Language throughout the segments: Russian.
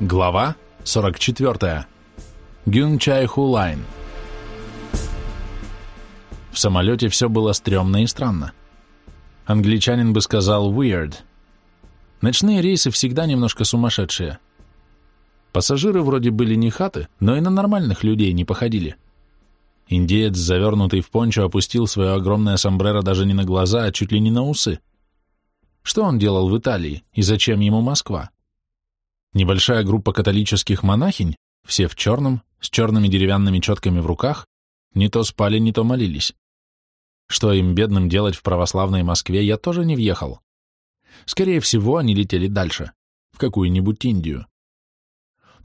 Глава 44. Гюнчай Хулайн. В самолете все было стрёмно и странно. Англичанин бы сказал «weird». Ночные рейсы всегда немножко сумасшедшие. Пассажиры вроде были не хаты, но и на нормальных людей не походили. Индеец, завернутый в пончо, опустил свое огромное сомбреро даже не на глаза, а чуть ли не на усы. Что он делал в Италии и зачем ему Москва? Небольшая группа католических монахинь, все в черном, с черными деревянными четками в руках, не то спали, не то молились. Что им, бедным, делать в православной Москве, я тоже не въехал. Скорее всего, они летели дальше, в какую-нибудь Индию.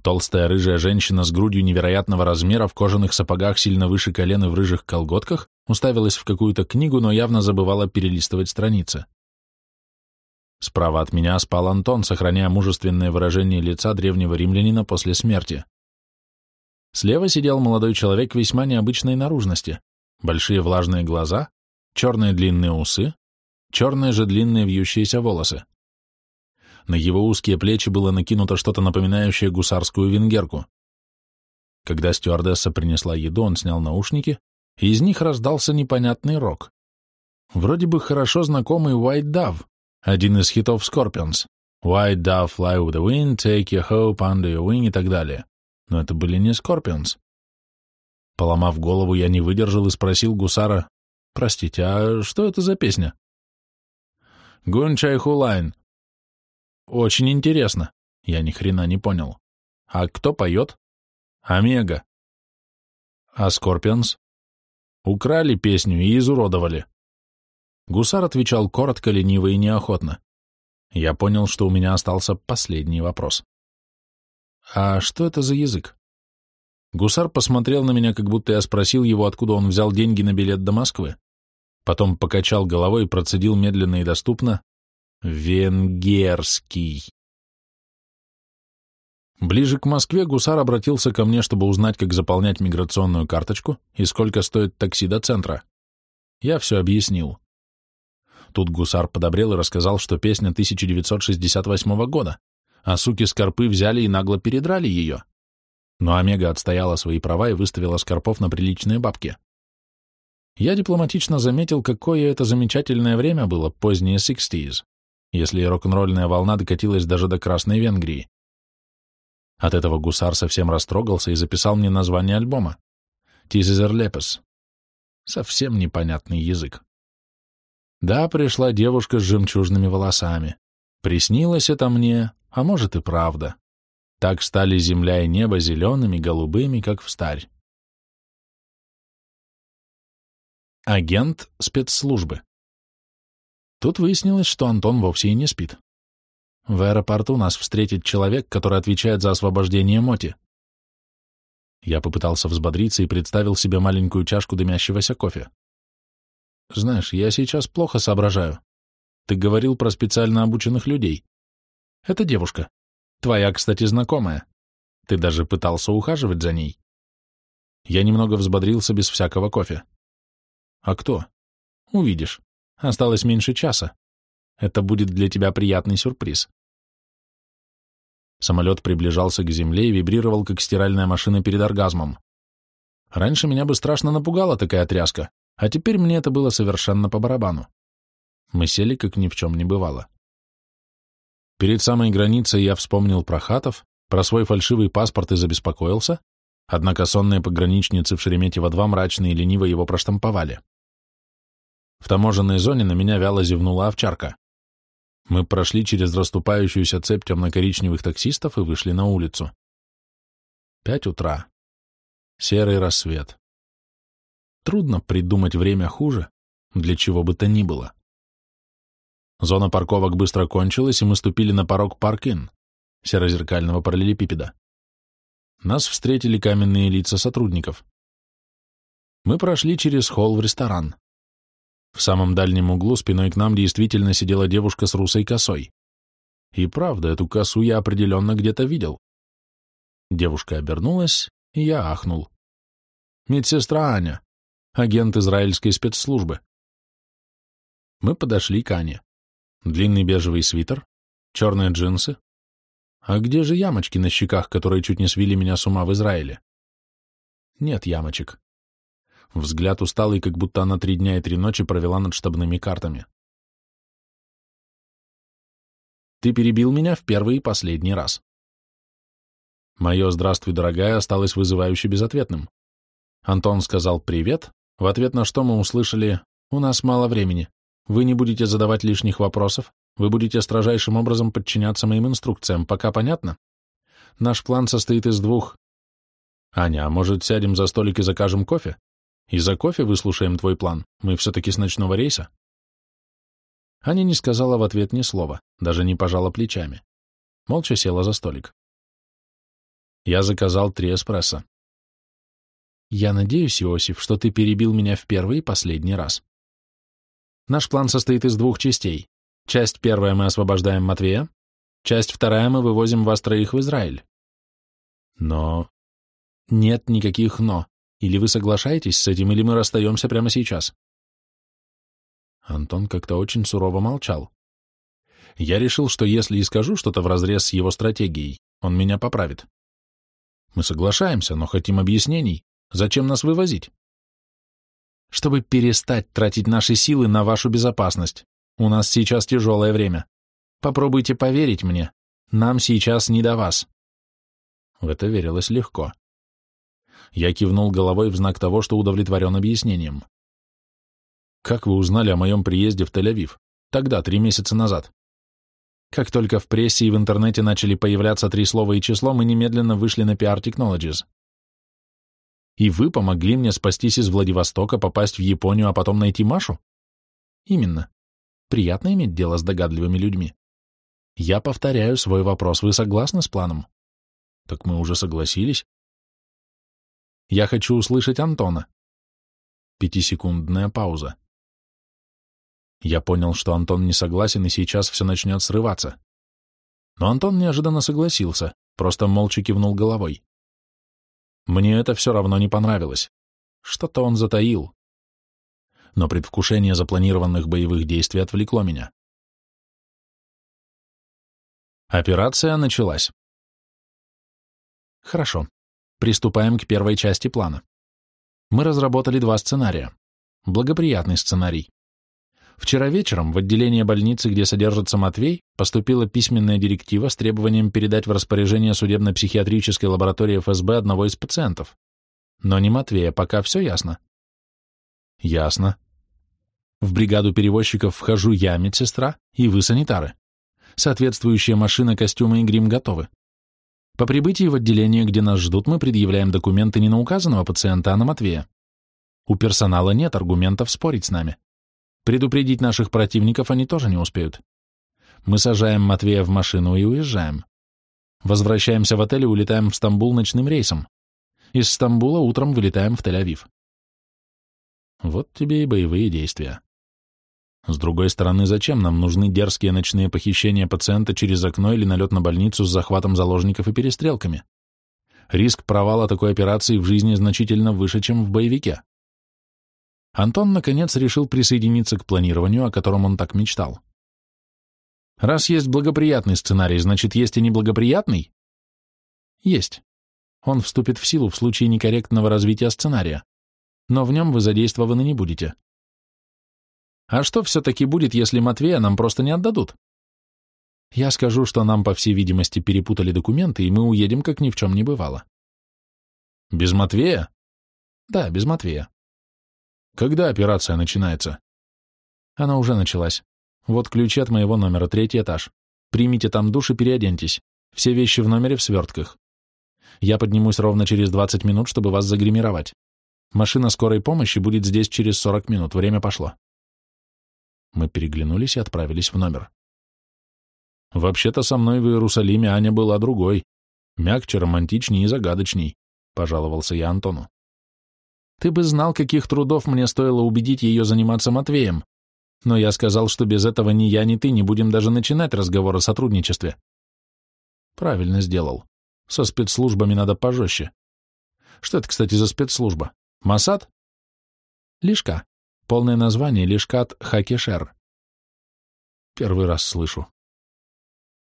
Толстая рыжая женщина с грудью невероятного размера в кожаных сапогах сильно выше и в рыжих колготках уставилась в какую-то книгу, но явно забывала перелистывать страницы. Справа от меня спал Антон, сохраняя мужественное выражение лица древнего римлянина после смерти. Слева сидел молодой человек весьма необычной наружности. Большие влажные глаза, черные длинные усы, черные же длинные вьющиеся волосы. На его узкие плечи было накинуто что-то напоминающее гусарскую венгерку. Когда стюардесса принесла еду, он снял наушники, и из них раздался непонятный рок. Вроде бы хорошо знакомый White Dove, один из хитов Scorpions. White Dove, Fly with the Wind, Take Your Hope Under Your Wing и так далее. Но это были не Scorpions. Поломав голову, я не выдержал и спросил гусара, «Простите, а что это за песня?» «Гунчай Хулайн». «Очень интересно». Я ни хрена не понял. «А кто поет?» «Омега». «А Скорпионс?» «Украли песню и изуродовали». Гусар отвечал коротко, лениво и неохотно. Я понял, что у меня остался последний вопрос. «А что это за язык?» Гусар посмотрел на меня, как будто я спросил его, откуда он взял деньги на билет до Москвы. Потом покачал головой и процедил медленно и доступно «Венгерский». Ближе к Москве гусар обратился ко мне, чтобы узнать, как заполнять миграционную карточку и сколько стоит такси до центра. Я все объяснил. Тут гусар подобрел и рассказал, что песня 1968 года, а суки Скорпы взяли и нагло передрали ее. Но Омега отстояла свои права и выставила Скорпов на приличные бабки. Я дипломатично заметил, какое это замечательное время было, поздние 60s, если рок-н-ролльная волна докатилась даже до Красной Венгрии. От этого гусар совсем растрогался и записал мне название альбома. «Тизезер Лепес». Совсем непонятный язык. Да, пришла девушка с жемчужными волосами. Приснилось это мне, а может и правда. Так стали земля и небо зелеными, голубыми, как в старь. Агент спецслужбы. Тут выяснилось, что Антон вовсе и не спит. В аэропорту нас встретит человек, который отвечает за освобождение Моти. Я попытался взбодриться и представил себе маленькую чашку дымящегося кофе. Знаешь, я сейчас плохо соображаю. Ты говорил про специально обученных людей. Это девушка. Твоя, кстати, знакомая. Ты даже пытался ухаживать за ней. Я немного взбодрился без всякого кофе. А кто? Увидишь. Осталось меньше часа. Это будет для тебя приятный сюрприз. Самолет приближался к земле и вибрировал, как стиральная машина перед оргазмом. Раньше меня бы страшно напугала такая тряска, а теперь мне это было совершенно по барабану. Мы сели, как ни в чем не бывало. Перед самой границей я вспомнил про хатов, про свой фальшивый паспорт и забеспокоился, однако сонные пограничницы в Шереметьево-2 мрачно и лениво его проштамповали. В таможенной зоне на меня вяло зевнула овчарка. Мы прошли через расступающуюся цепь темно-коричневых таксистов и вышли на улицу. Пять утра. Серый рассвет. Трудно придумать время хуже, для чего бы то ни было. Зона парковок быстро кончилась, и мы ступили на порог парк-ин, серозеркального параллелепипеда. Нас встретили каменные лица сотрудников. Мы прошли через холл в ресторан. В самом дальнем углу спиной к нам действительно сидела девушка с русой косой. И правда, эту косу я определенно где-то видел. Девушка обернулась, и я ахнул. «Медсестра Аня, агент израильской спецслужбы». Мы подошли к Ане. Длинный бежевый свитер, черные джинсы. А где же ямочки на щеках, которые чуть не свели меня с ума в Израиле? Нет ямочек. Взгляд усталый, как будто она три дня и три ночи провела над штабными картами. Ты перебил меня в первый и последний раз. Мое «здравствуй, дорогая» осталось вызывающе безответным. Антон сказал «привет», в ответ на что мы услышали «у нас мало времени, вы не будете задавать лишних вопросов, вы будете строжайшим образом подчиняться моим инструкциям, пока понятно? Наш план состоит из двух... Аня, а может, сядем за столик и закажем кофе? И за кофе выслушаем твой план, мы все-таки с ночного рейса?» Аня не сказала в ответ ни слова, даже не пожала плечами. Молча села за столик. Я заказал три эспрессо. Я надеюсь, Иосиф, что ты перебил меня в первый и последний раз. Наш план состоит из двух частей. Часть первая мы освобождаем Матвея, часть вторая мы вывозим вас троих в Израиль. Но... Нет никаких «но». Или вы соглашаетесь с этим, или мы расстаемся прямо сейчас. Антон как-то очень сурово молчал. Я решил, что если и скажу что-то вразрез с его стратегией, он меня поправит. Мы соглашаемся, но хотим объяснений. Зачем нас вывозить? Чтобы перестать тратить наши силы на вашу безопасность. У нас сейчас тяжелое время. Попробуйте поверить мне. Нам сейчас не до вас. В это верилось легко. Я кивнул головой в знак того, что удовлетворен объяснением. Как вы узнали о моем приезде в Тель-Авив? Тогда, три месяца назад. Как только в прессе и в интернете начали появляться три слова и число, мы немедленно вышли на PR Technologies. И вы помогли мне спастись из Владивостока, попасть в Японию, а потом найти Машу? Именно. Приятно иметь дело с догадливыми людьми. Я повторяю свой вопрос. Вы согласны с планом? Так мы уже согласились. Я хочу услышать Антона. Пятисекундная пауза. Я понял, что Антон не согласен, и сейчас все начнет срываться. Но Антон неожиданно согласился, просто молча кивнул головой. Мне это все равно не понравилось. Что-то он затаил. Но предвкушение запланированных боевых действий отвлекло меня. Операция началась. Хорошо. Приступаем к первой части плана. Мы разработали два сценария. Благоприятный сценарий. Вчера вечером в отделение больницы, где содержится Матвей, поступила письменная директива с требованием передать в распоряжение судебно-психиатрической лаборатории ФСБ одного из пациентов. Но не Матвея, пока все ясно. Ясно. В бригаду перевозчиков вхожу я, медсестра, и вы санитары. Соответствующие машины, костюмы и грим готовы. По прибытии в отделение, где нас ждут, мы предъявляем документы не на указанного пациента, а на Матвея. У персонала нет аргументов спорить с нами. Предупредить наших противников они тоже не успеют. Мы сажаем Матвея в машину и уезжаем. Возвращаемся в отель и улетаем в Стамбул ночным рейсом. Из Стамбула утром вылетаем в Тель-Авив. Вот тебе и боевые действия. С другой стороны, зачем нам нужны дерзкие ночные похищения пациента через окно или налет на больницу с захватом заложников и перестрелками? Риск провала такой операции в жизни значительно выше, чем в боевике. Антон, наконец, решил присоединиться к планированию, о котором он так мечтал. Раз есть благоприятный сценарий, значит, есть и неблагоприятный? Есть. Он вступит в силу в случае некорректного развития сценария, но в нем вы задействованы не будете. А что все-таки будет, если Матвея нам просто не отдадут? Я скажу, что нам, по всей видимости, перепутали документы, и мы уедем, как ни в чем не бывало. Без Матвея? Да, без Матвея. Когда операция начинается? Она уже началась. Вот ключи от моего номера, третий этаж. Примите там душ и переоденьтесь. Все вещи в номере в свертках. Я поднимусь ровно через 20 минут, чтобы вас загримировать. Машина скорой помощи будет здесь через 40 минут. Время пошло. Мы переглянулись и отправились в номер. Вообще-то со мной в Иерусалиме Аня была другой. Мягче, романтичней и загадочней, пожаловался я Антону. Ты бы знал, каких трудов мне стоило убедить ее заниматься Матвеем. Но я сказал, что без этого ни я, ни ты не будем даже начинать разговор о сотрудничестве. Правильно сделал. Со спецслужбами надо пожестче. Что это, кстати, за спецслужба? Масад? Лишка. Полное название Лишкат Хакешер. Первый раз слышу.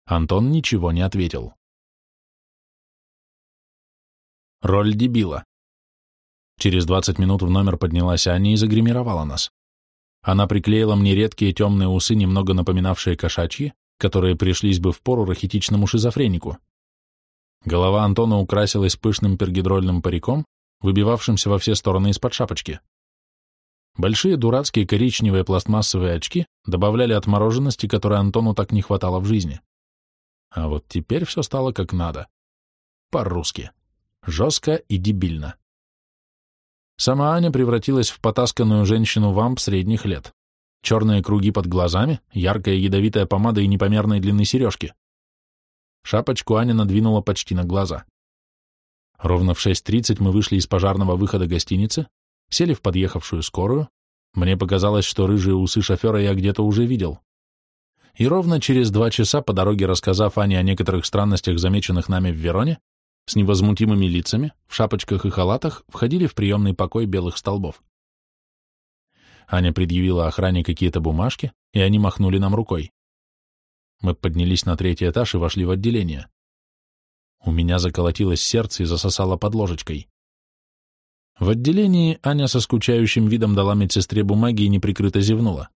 Антон ничего не ответил. Роль дебила. Через 20 минут в номер поднялась Аня и загримировала нас. Она приклеила мне редкие темные усы, немного напоминавшие кошачьи, которые пришлись бы в пору рахитичному шизофренику. Голова Антона украсилась пышным пергидрольным париком, выбивавшимся во все стороны из-под шапочки. Большие дурацкие коричневые пластмассовые очки добавляли отмороженности, которой Антону так не хватало в жизни. А вот теперь все стало как надо. По-русски. Жестко и дебильно. Сама Аня превратилась в потасканную женщину-вамп средних лет. Черные круги под глазами, яркая ядовитая помада и непомерной длины сережки. Шапочку Аня надвинула почти на глаза. Ровно в 6.30 мы вышли из пожарного выхода гостиницы, сели в подъехавшую скорую. Мне показалось, что рыжие усы шофера я где-то уже видел. И ровно через два часа, по дороге рассказав Ане о некоторых странностях, замеченных нами в Вероне, с невозмутимыми лицами, в шапочках и халатах, входили в приемный покой белых столбов. Аня предъявила охране какие-то бумажки, и они махнули нам рукой. Мы поднялись на третий этаж и вошли в отделение. У меня заколотилось сердце и засосало под ложечкой. В отделении Аня со скучающим видом дала медсестре бумаги и неприкрыто зевнула.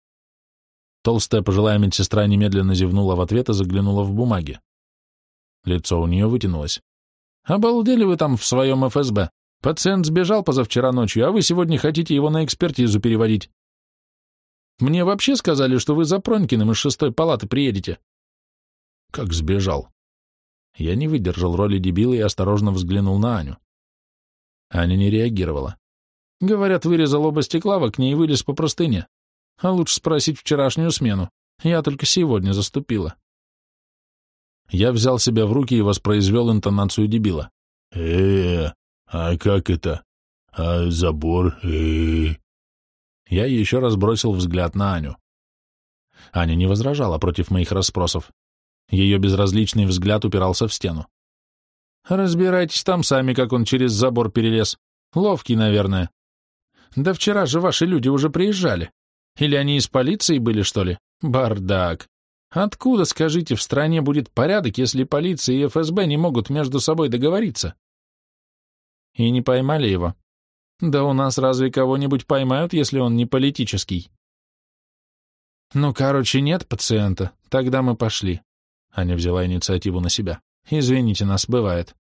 Толстая пожилая медсестра немедленно зевнула в ответ и заглянула в бумаги. Лицо у нее вытянулось. «Обалдели вы там в своем ФСБ? Пациент сбежал позавчера ночью, а вы сегодня хотите его на экспертизу переводить. Мне вообще сказали, что вы за Пронькиным из шестой палаты приедете. Как сбежал? Я не выдержал роли дебила и осторожно взглянул на Аню. Аня не реагировала. Говорят, вырезал оба стекла в окне и вылез по простыне. А лучше спросить вчерашнюю смену. Я только сегодня заступила. Я взял себя в руки и воспроизвел интонацию дебила. э, -э а как это? А забор? э, -э. Я еще раз бросил взгляд на Аню. Аня не возражала против моих расспросов. Ее безразличный взгляд упирался в стену. «Разбирайтесь там сами, как он через забор перелез. Ловкий, наверное. Да вчера же ваши люди уже приезжали. Или они из полиции были, что ли? Бардак. Откуда, скажите, в стране будет порядок, если полиция и ФСБ не могут между собой договориться?» И не поймали его. Да у нас разве кого-нибудь поймают, если он не политический? Ну, короче, нет пациента. Тогда мы пошли. Аня взяла инициативу на себя. Извините нас, бывает.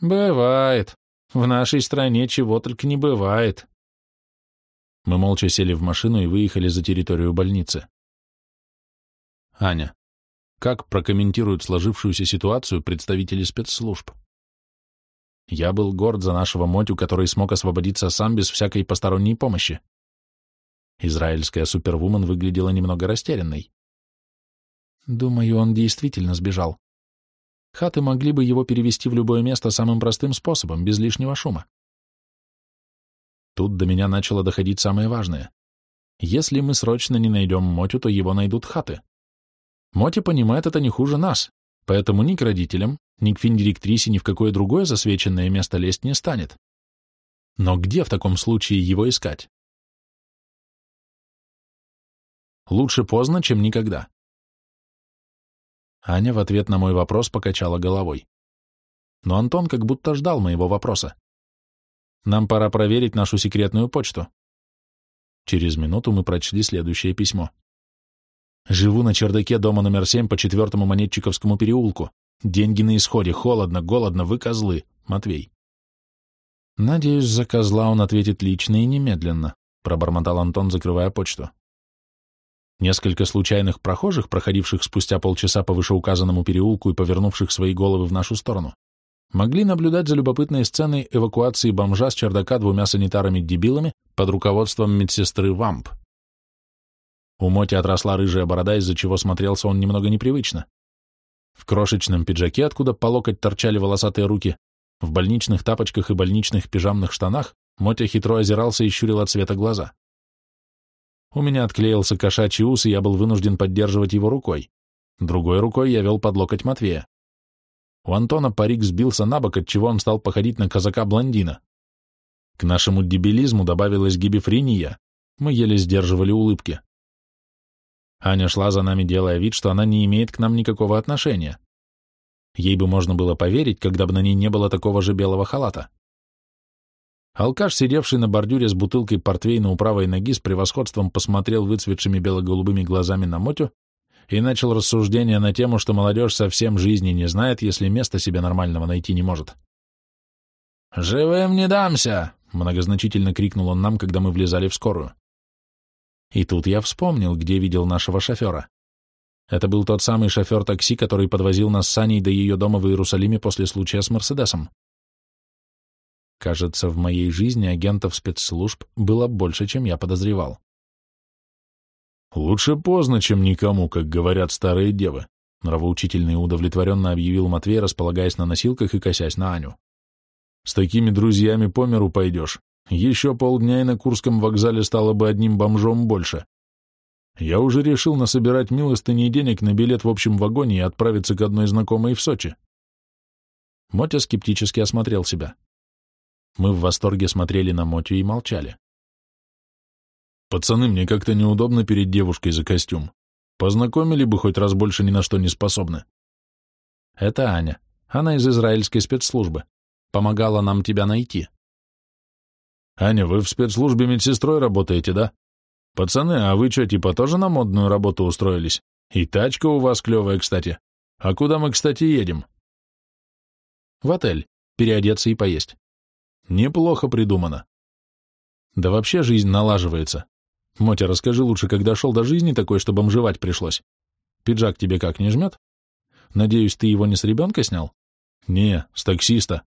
Бывает. В нашей стране чего только не бывает. Мы молча сели в машину и выехали за территорию больницы. Аня, как прокомментируют сложившуюся ситуацию представители спецслужб? Я был горд за нашего Мотю, который смог освободиться сам без всякой посторонней помощи. Израильская супервумен выглядела немного растерянной. Думаю, он действительно сбежал. Хаты могли бы его перевести в любое место самым простым способом, без лишнего шума. Тут до меня начало доходить самое важное. Если мы срочно не найдем Мотю, то его найдут хаты. Моти понимает это не хуже нас, поэтому ни к родителям, ни к финдиректрисе, ни в какое другое засвеченное место лезть не станет. Но где в таком случае его искать? Лучше поздно, чем никогда. Аня в ответ на мой вопрос покачала головой. Но Антон как будто ждал моего вопроса. Нам пора проверить нашу секретную почту. Через минуту мы прочли следующее письмо. Живу на чердаке дома номер семь по четвертому Монетчиковскому переулку. Деньги на исходе, холодно, голодно, вы козлы. Матвей. Надеюсь, за козла он ответит лично и немедленно, пробормотал Антон, закрывая почту. Несколько случайных прохожих, проходивших спустя полчаса по вышеуказанному переулку и повернувших свои головы в нашу сторону, могли наблюдать за любопытной сценой эвакуации бомжа с чердака двумя санитарами-дебилами под руководством медсестры Вамп. У Моти отросла рыжая борода, из-за чего смотрелся он немного непривычно. В крошечном пиджаке, откуда по локоть торчали волосатые руки, в больничных тапочках и больничных пижамных штанах, Мотя хитро озирался и щурил от света глаза. У меня отклеился кошачий ус, и я был вынужден поддерживать его рукой. Другой рукой я вел под локоть Матвея. У Антона парик сбился на бок, отчего он стал походить на казака-блондина. К нашему дебилизму добавилась гибефрения, мы еле сдерживали улыбки. Аня шла за нами, делая вид, что она не имеет к нам никакого отношения. Ей бы можно было поверить, когда бы на ней не было такого же белого халата. Алкаш, сидевший на бордюре с бутылкой портвейна у правой ноги, с превосходством посмотрел выцветшими бело-голубыми глазами на Мотю и начал рассуждение на тему, что молодежь совсем жизни не знает, если места себе нормального найти не может. «Живым не дамся!» — многозначительно крикнул он нам, когда мы влезали в скорую. И тут я вспомнил, где видел нашего шофера. Это был тот самый шофер такси, который подвозил нас с Аней до ее дома в Иерусалиме после случая с Мерседесом. Кажется, в моей жизни агентов спецслужб было больше, чем я подозревал. «Лучше поздно, чем никому, как говорят старые девы», нравоучительно и удовлетворенно объявил Матвей, располагаясь на носилках и косясь на Аню. «С такими друзьями по миру пойдешь. Еще полдня и на Курском вокзале стало бы одним бомжом больше. Я уже решил насобирать милостыни и денег на билет в общем вагоне и отправиться к одной знакомой в Сочи». Мотя скептически осмотрел себя. Мы в восторге смотрели на Мотю и молчали. «Пацаны, мне как-то неудобно перед девушкой за костюм. Познакомили бы хоть раз больше ни на что не способны». «Это Аня. Она из израильской спецслужбы. Помогала нам тебя найти». «Аня, вы в спецслужбе медсестрой работаете, да? Пацаны, а вы что, типа тоже на модную работу устроились? И тачка у вас клевая, кстати. А куда мы, кстати, едем?» «В отель. Переодеться и поесть». Неплохо придумано. Да вообще жизнь налаживается. Мотя, расскажи лучше, как дошел до жизни такой, что бомжевать пришлось. Пиджак тебе как, не жмет? Надеюсь, ты его не с ребенка снял? Не, с таксиста.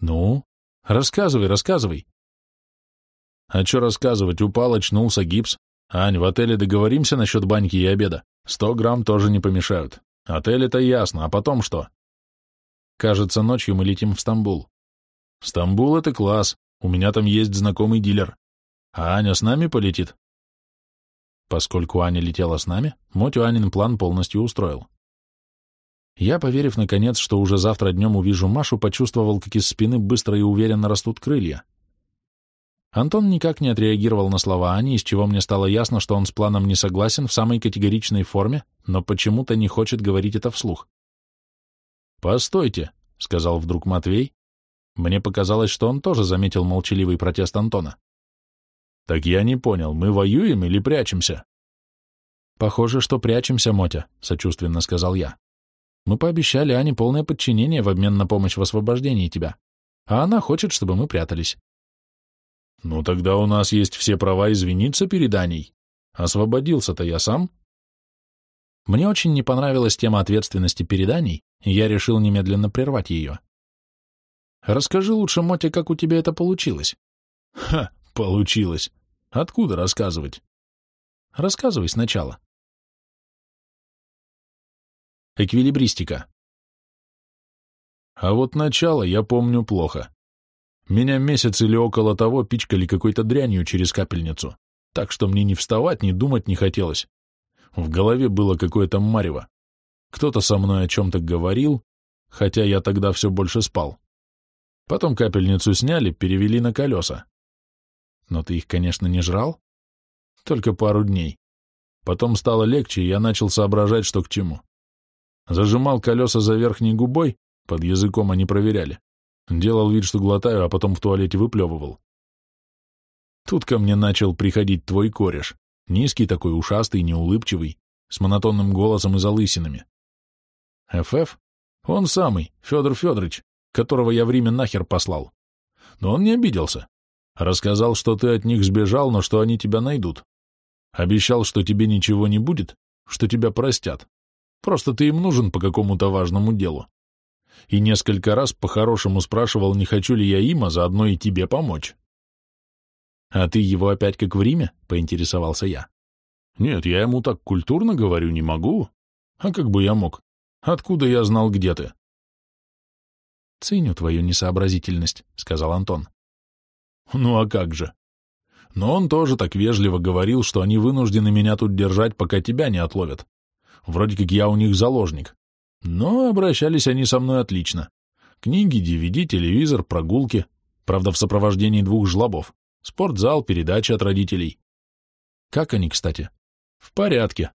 Ну, рассказывай, рассказывай. А что рассказывать, упал, очнулся, гипс. Ань, в отеле договоримся насчет баньки и обеда. Сто грамм тоже не помешают. Отель это ясно, а потом что? Кажется, ночью мы летим в Стамбул. Стамбул — это класс, у меня там есть знакомый дилер. А Аня с нами полетит? Поскольку Аня летела с нами, Мотю Анин план полностью устроил. Я, поверив наконец, что уже завтра днем увижу Машу, почувствовал, как из спины быстро и уверенно растут крылья. Антон никак не отреагировал на слова Ани, из чего мне стало ясно, что он с планом не согласен в самой категоричной форме, но почему-то не хочет говорить это вслух. «Постойте», — сказал вдруг Матвей, мне показалось, что он тоже заметил молчаливый протест Антона. «Так я не понял, мы воюем или прячемся?» «Похоже, что прячемся, Мотя», — сочувственно сказал я. «Мы пообещали Ане полное подчинение в обмен на помощь в освобождении тебя, а она хочет, чтобы мы прятались». «Ну тогда у нас есть все права извиниться перед Аней. Освободился-то я сам». Мне очень не понравилась тема ответственности перед Аней, и я решил немедленно прервать ее. Расскажи лучше, Мотя, как у тебя это получилось. Ха, получилось. Откуда рассказывать? Рассказывай сначала. Эквилибристика. А вот начало я помню плохо. Меня месяц или около того пичкали какой-то дрянью через капельницу, так что мне ни вставать, ни думать не хотелось. В голове было какое-то марево. Кто-то со мной о чем-то говорил, хотя я тогда все больше спал. Потом капельницу сняли, перевели на колеса. Но ты их, конечно, не жрал? Только пару дней. Потом стало легче, и я начал соображать, что к чему. Зажимал колеса за верхней губой, под языком они проверяли. Делал вид, что глотаю, а потом в туалете выплевывал. Тут ко мне начал приходить твой кореш, низкий такой, ушастый, неулыбчивый, с монотонным голосом и залысинами. ФФ? Он самый, Федор Федорович, которого я в Риме нахер послал. Но он не обиделся. Рассказал, что ты от них сбежал, но что они тебя найдут. Обещал, что тебе ничего не будет, что тебя простят. Просто ты им нужен по какому-то важному делу. И несколько раз по-хорошему спрашивал, не хочу ли я им, а заодно и тебе помочь. «А ты его опять как в Риме?» — поинтересовался я. «Нет, я ему так культурно говорю, не могу. А как бы я мог? Откуда я знал, где ты?» «Ценю твою несообразительность», — сказал Антон. «Ну а как же? Но он тоже так вежливо говорил, что они вынуждены меня тут держать, пока тебя не отловят. Вроде как я у них заложник. Но обращались они со мной отлично. Книги, DVD, телевизор, прогулки. Правда, в сопровождении двух жлобов. Спортзал, передачи от родителей. Как они, кстати? В порядке.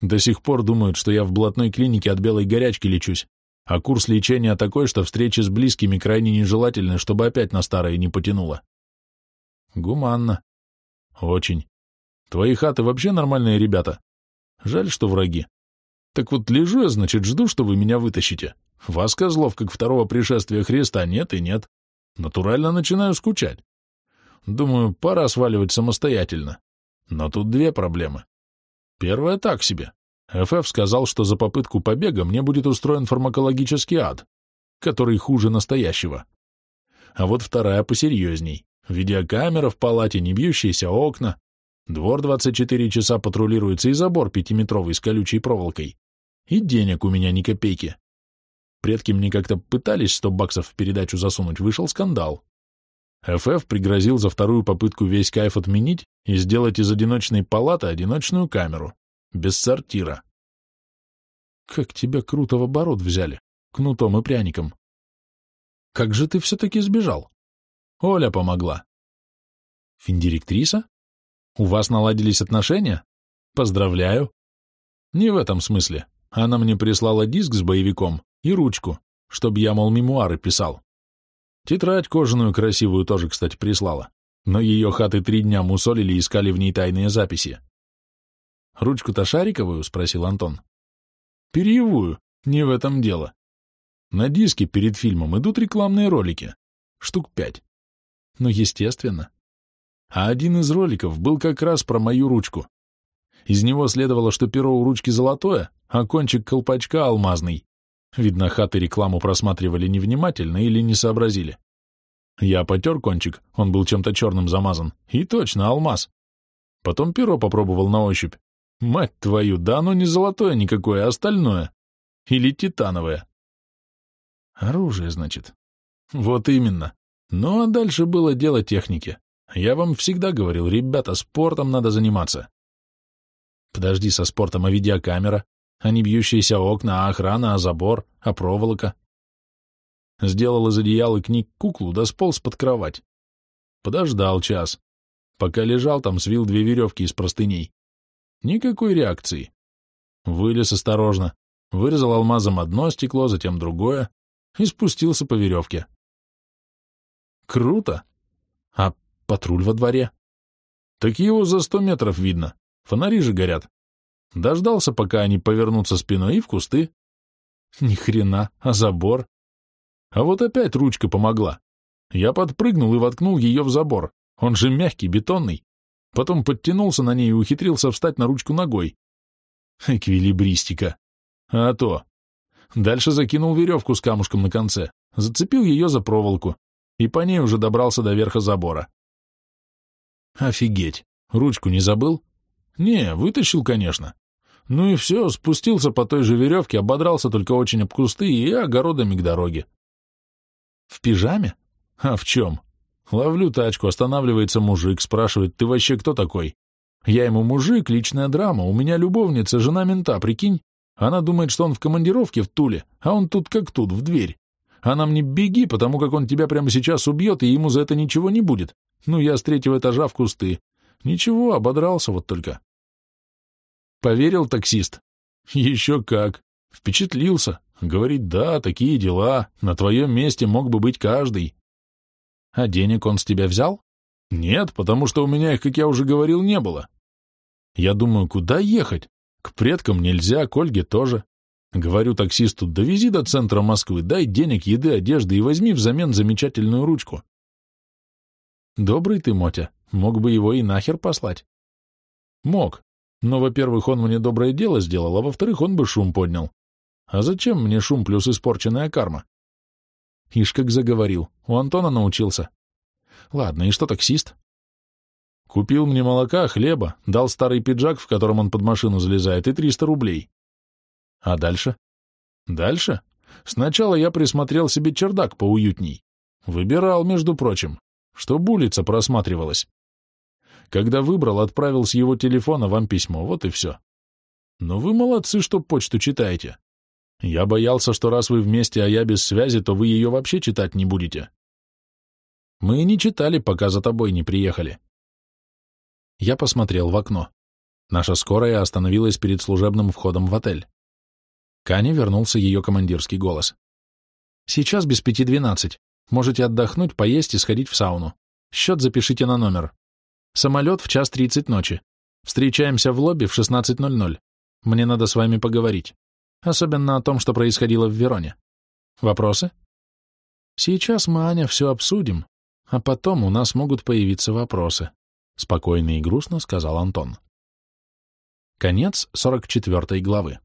До сих пор думают, что я в блатной клинике от белой горячки лечусь. а курс лечения такой, что встречи с близкими крайне нежелательны, чтобы опять на старое не потянуло. Гуманно. Очень. Твои хаты вообще нормальные ребята. Жаль, что враги. Так вот лежу я, значит, жду, что вы меня вытащите. Вас, козлов, как второго пришествия Христа, нет и нет. Натурально начинаю скучать. Думаю, пора сваливать самостоятельно. Но тут две проблемы. Первая так себе. ФФ сказал, что за попытку побега мне будет устроен фармакологический ад, который хуже настоящего. А вот вторая посерьезней. Видеокамера в палате, не бьющиеся окна, двор 24 часа патрулируется и забор пятиметровый с колючей проволокой. И денег у меня ни копейки. Предки мне как-то пытались 100 баксов в передачу засунуть, вышел скандал. ФФ пригрозил за вторую попытку весь кайф отменить и сделать из одиночной палаты одиночную камеру, без сортира. Как тебя круто в оборот взяли, кнутом и пряником. Как же ты все-таки сбежал? Оля помогла. Финдиректриса? У вас наладились отношения? Поздравляю. Не в этом смысле. Она мне прислала диск с боевиком и ручку, чтобы я, мол, мемуары писал. Тетрадь кожаную красивую тоже, кстати, прислала, но ее хаты три дня мусолили и искали в ней тайные записи. «Ручку-то шариковую?» — спросил Антон. «Перьевую, не в этом дело. На диске перед фильмом идут рекламные ролики. Штук пять. Ну, естественно. А один из роликов был как раз про мою ручку. Из него следовало, что перо у ручки золотое, а кончик колпачка алмазный. Видно, хаты рекламу просматривали невнимательно или не сообразили. Я потер кончик, он был чем-то черным замазан, и точно алмаз. Потом перо попробовал на ощупь. Мать твою, да оно не золотое никакое, а стальное. Или титановое. Оружие, значит. Вот именно. Ну а дальше было дело техники. Я вам всегда говорил, ребята, спортом надо заниматься. Подожди со спортом, а видеокамера? а не бьющиеся окна, а охрана, а забор, а проволока. Сделал из одеяла книг куклу, да сполз под кровать. Подождал час. Пока лежал там, свил две веревки из простыней. Никакой реакции. Вылез осторожно, вырезал алмазом одно стекло, затем другое, и спустился по веревке. Круто. А патруль во дворе? Так его за сто метров видно. Фонари же горят. Дождался, пока они повернутся спиной и в кусты. Ни хрена, а забор. А вот опять ручка помогла. Я подпрыгнул и воткнул ее в забор. Он же мягкий, бетонный. Потом подтянулся на ней и ухитрился встать на ручку ногой. Эквилибристика. А то. Дальше закинул веревку с камушком на конце, зацепил ее за проволоку и по ней уже добрался до верха забора. Офигеть, ручку не забыл? Не, вытащил, конечно. Ну и все, спустился по той же веревке, ободрался только очень об кусты и огородами к дороге. В пижаме? А в чем? Ловлю тачку, останавливается мужик, спрашивает, ты вообще кто такой? Я ему мужик, личная драма, у меня любовница, жена мента, прикинь? Она думает, что он в командировке в Туле, а он тут как тут, в дверь. Она мне беги, потому как он тебя прямо сейчас убьет, и ему за это ничего не будет. Ну, я с третьего этажа в кусты. Ничего, ободрался вот только. Поверил таксист? Еще как. Впечатлился. Говорит, да, такие дела. На твоем месте мог бы быть каждый. А денег он с тебя взял? Нет, потому что у меня их, как я уже говорил, не было. Я думаю, куда ехать? К предкам нельзя, к Ольге тоже. Говорю таксисту, довези до центра Москвы, дай денег, еды, одежды и возьми взамен замечательную ручку. Добрый ты, Мотя, мог бы его и нахер послать. Мог, но, во-первых, он мне доброе дело сделал, а во-вторых, он бы шум поднял. А зачем мне шум плюс испорченная карма? Ишь как заговорил, у Антона научился. Ладно, и что таксист? Купил мне молока, хлеба, дал старый пиджак, в котором он под машину залезает, и 300 рублей. А дальше? Дальше? Сначала я присмотрел себе чердак поуютней. Выбирал, между прочим, чтоб улица просматривалась. Когда выбрал, отправил с его телефона вам письмо, вот и все. Но вы молодцы, что почту читаете. Я боялся, что раз вы вместе, а я без связи, то вы ее вообще читать не будете. Мы не читали, пока за тобой не приехали. Я посмотрел в окно. Наша скорая остановилась перед служебным входом в отель. К Ане вернулся ее командирский голос. «Сейчас без пяти двенадцать. Можете отдохнуть, поесть и сходить в сауну. Счет запишите на номер. Самолет в час тридцать ночи. Встречаемся в лобби в 16.00. Мне надо с вами поговорить. Особенно о том, что происходило в Вероне. Вопросы? Сейчас мы, Аня, все обсудим, а потом у нас могут появиться вопросы. Спокойно и грустно сказал Антон. Конец 44 главы.